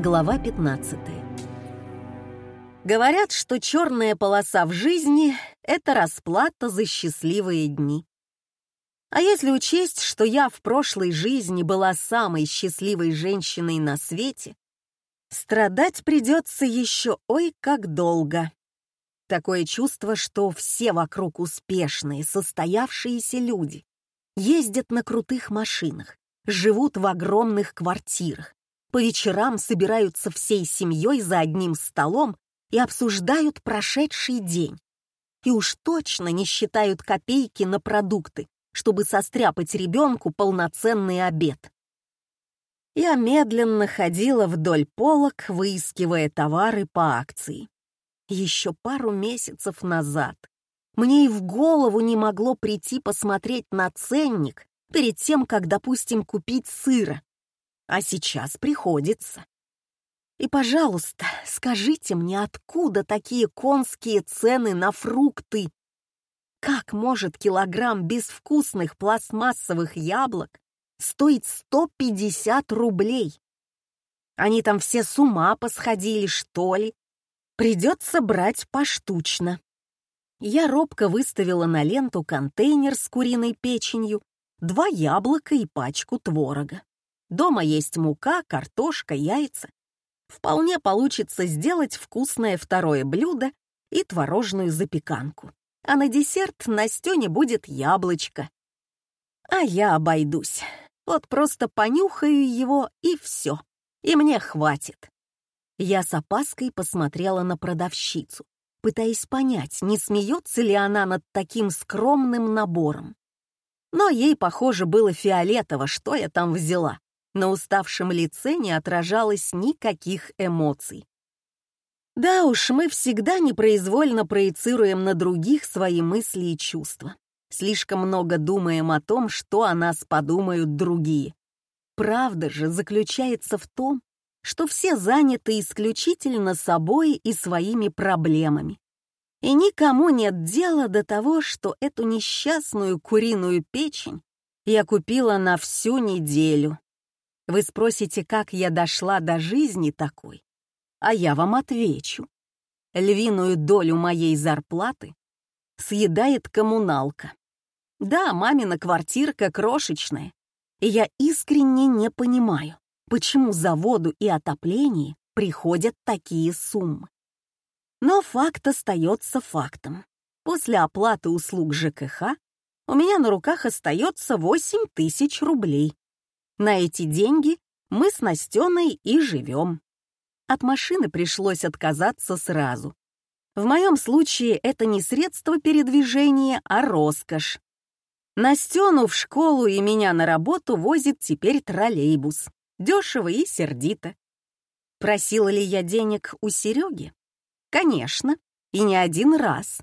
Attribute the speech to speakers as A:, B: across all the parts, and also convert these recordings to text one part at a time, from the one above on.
A: Глава 15. Говорят, что черная полоса в жизни — это расплата за счастливые дни. А если учесть, что я в прошлой жизни была самой счастливой женщиной на свете, страдать придется еще ой как долго. Такое чувство, что все вокруг успешные, состоявшиеся люди ездят на крутых машинах, живут в огромных квартирах, по вечерам собираются всей семьей за одним столом и обсуждают прошедший день. И уж точно не считают копейки на продукты, чтобы состряпать ребенку полноценный обед. Я медленно ходила вдоль полок, выискивая товары по акции. Еще пару месяцев назад мне и в голову не могло прийти посмотреть на ценник перед тем, как, допустим, купить сыра. А сейчас приходится. И, пожалуйста, скажите мне, откуда такие конские цены на фрукты? Как может килограмм безвкусных пластмассовых яблок стоить 150 рублей? Они там все с ума посходили, что ли? Придется брать поштучно. Я робко выставила на ленту контейнер с куриной печенью, два яблока и пачку творога. Дома есть мука, картошка, яйца. Вполне получится сделать вкусное второе блюдо и творожную запеканку. А на десерт на стене будет яблочко. А я обойдусь. Вот просто понюхаю его, и все. И мне хватит. Я с опаской посмотрела на продавщицу пытаясь понять, не смеется ли она над таким скромным набором. Но ей, похоже, было фиолетово, что я там взяла. На уставшем лице не отражалось никаких эмоций. Да уж, мы всегда непроизвольно проецируем на других свои мысли и чувства. Слишком много думаем о том, что о нас подумают другие. Правда же заключается в том, что все заняты исключительно собой и своими проблемами. И никому нет дела до того, что эту несчастную куриную печень я купила на всю неделю. Вы спросите, как я дошла до жизни такой? А я вам отвечу. Львиную долю моей зарплаты съедает коммуналка. Да, мамина квартирка крошечная, и я искренне не понимаю, почему за воду и отопление приходят такие суммы. Но факт остается фактом. После оплаты услуг ЖКХ у меня на руках остается 8 тысяч рублей. На эти деньги мы с Настеной и живем. От машины пришлось отказаться сразу. В моем случае это не средство передвижения, а роскошь. Настену в школу и меня на работу возит теперь троллейбус дешево и сердито. Просила ли я денег у Сереги? Конечно, и не один раз.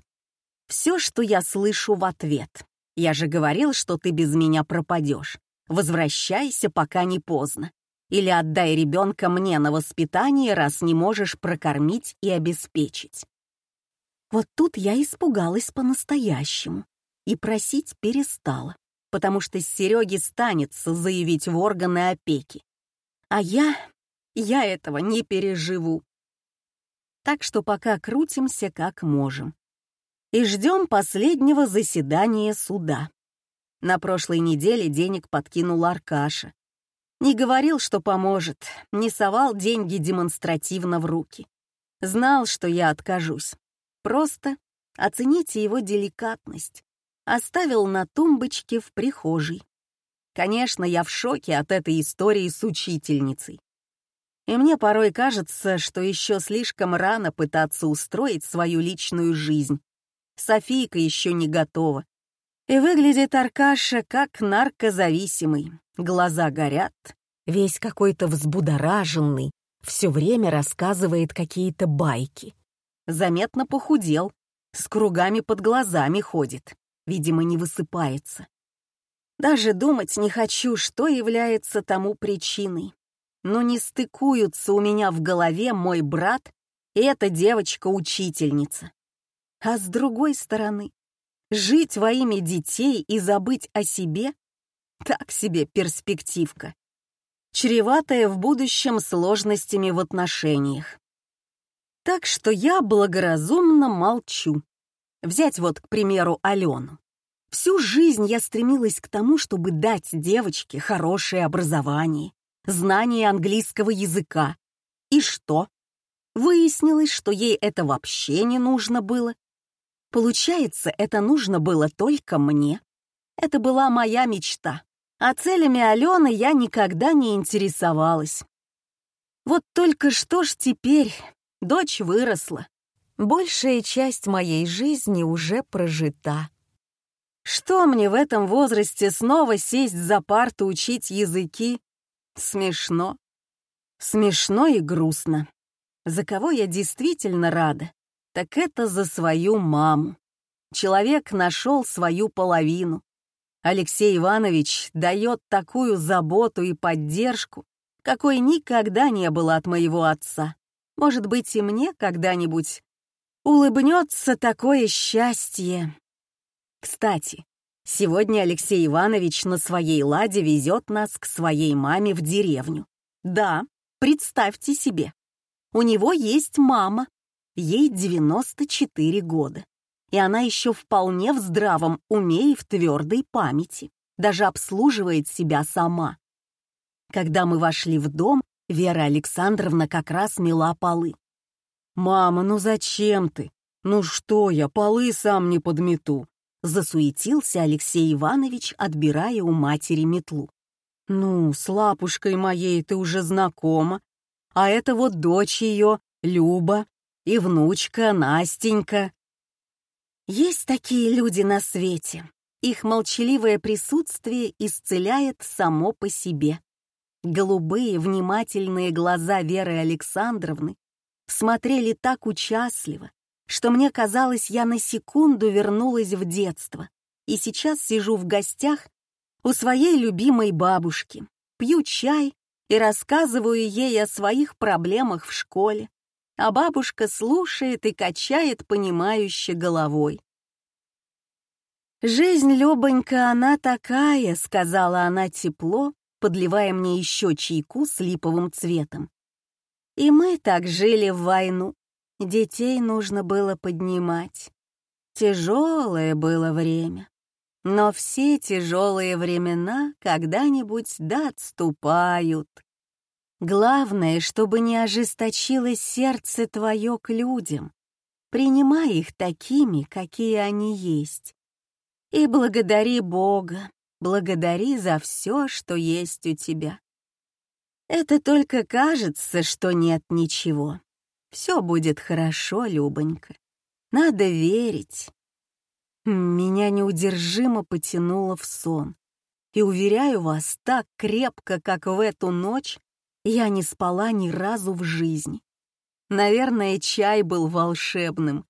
A: Все, что я слышу в ответ. Я же говорил, что ты без меня пропадешь. Возвращайся, пока не поздно. Или отдай ребенка мне на воспитание, раз не можешь прокормить и обеспечить. Вот тут я испугалась по-настоящему и просить перестала, потому что с Сереги станется заявить в органы опеки. А я... я этого не переживу. Так что пока крутимся как можем. И ждем последнего заседания суда. На прошлой неделе денег подкинул Аркаша. Не говорил, что поможет, не совал деньги демонстративно в руки. Знал, что я откажусь. Просто оцените его деликатность. Оставил на тумбочке в прихожей. Конечно, я в шоке от этой истории с учительницей. И мне порой кажется, что еще слишком рано пытаться устроить свою личную жизнь. Софийка еще не готова. И выглядит Аркаша как наркозависимый. Глаза горят, весь какой-то взбудораженный, все время рассказывает какие-то байки. Заметно похудел, с кругами под глазами ходит, видимо, не высыпается. Даже думать не хочу, что является тому причиной. Но не стыкуются у меня в голове мой брат и эта девочка-учительница. А с другой стороны, жить во имя детей и забыть о себе — так себе перспективка. чреватое в будущем сложностями в отношениях. Так что я благоразумно молчу. Взять вот, к примеру, Алену. Всю жизнь я стремилась к тому, чтобы дать девочке хорошее образование, знание английского языка. И что? Выяснилось, что ей это вообще не нужно было. Получается, это нужно было только мне. Это была моя мечта. А целями Алены я никогда не интересовалась. Вот только что ж теперь, дочь выросла. Большая часть моей жизни уже прожита. Что мне в этом возрасте снова сесть за парту учить языки? Смешно. Смешно и грустно. За кого я действительно рада, так это за свою маму. Человек нашел свою половину. Алексей Иванович дает такую заботу и поддержку, какой никогда не было от моего отца. Может быть, и мне когда-нибудь улыбнется такое счастье. Кстати, сегодня Алексей Иванович на своей ладе везет нас к своей маме в деревню. Да, представьте себе, у него есть мама, ей 94 года, и она еще вполне в здравом уме и в твердой памяти, даже обслуживает себя сама. Когда мы вошли в дом, Вера Александровна как раз мела полы. «Мама, ну зачем ты? Ну что я, полы сам не подмету?» Засуетился Алексей Иванович, отбирая у матери метлу. «Ну, с лапушкой моей ты уже знакома, а это вот дочь ее, Люба, и внучка Настенька. Есть такие люди на свете. Их молчаливое присутствие исцеляет само по себе. Голубые, внимательные глаза Веры Александровны смотрели так участливо, что мне казалось, я на секунду вернулась в детство и сейчас сижу в гостях у своей любимой бабушки, пью чай и рассказываю ей о своих проблемах в школе, а бабушка слушает и качает понимающе головой. «Жизнь, Любонька, она такая», — сказала она тепло, подливая мне еще чайку с липовым цветом. «И мы так жили в войну. Детей нужно было поднимать. Тяжелое было время. Но все тяжелые времена когда-нибудь да отступают. Главное, чтобы не ожесточилось сердце твое к людям. Принимай их такими, какие они есть. И благодари Бога, благодари за все, что есть у тебя. Это только кажется, что нет ничего. Все будет хорошо, Любонька. Надо верить. Меня неудержимо потянуло в сон. И, уверяю вас, так крепко, как в эту ночь, я не спала ни разу в жизни. Наверное, чай был волшебным.